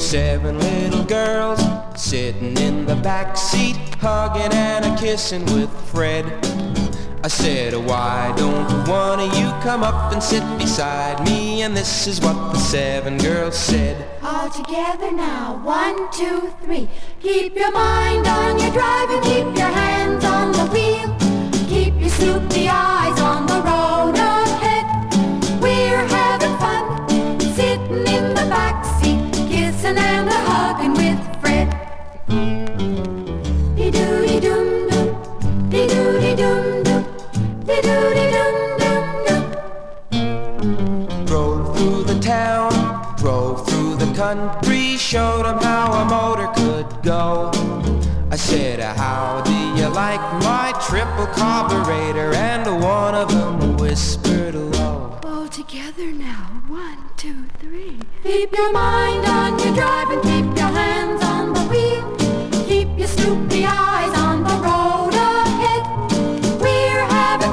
Seven little girls sitting in the back seat, hugging and a kissing with Fred. I said, why don't one of you come up and sit beside me? And this is what the seven girls said. All together now, one, two, three. Keep your mind on your driving, keep your hands on through the town, drove through the country, showed 'em how a motor could go. I said, how do you like my triple carburetor? And one of them whispered low. All together now, one, two, three. Keep your mind on your driving, keep your hands on the wheel. Keep your snoopy eyes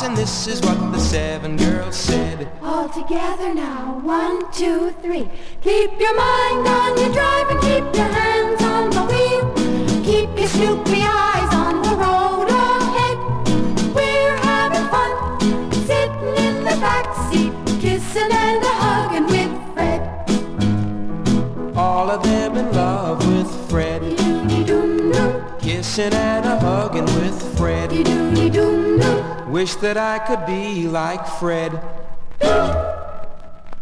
house, and this is what the seven girls said. All together now, one, two, three. Keep your mind on your drive and keep your hands on the wheel. Keep your snoopy eyes on the road ahead. We're having fun, sitting in the back seat, kissing and a hugging with Fred. All of them in love with Fred, kissing and a hugging with Fred. Wish that I could be like Fred.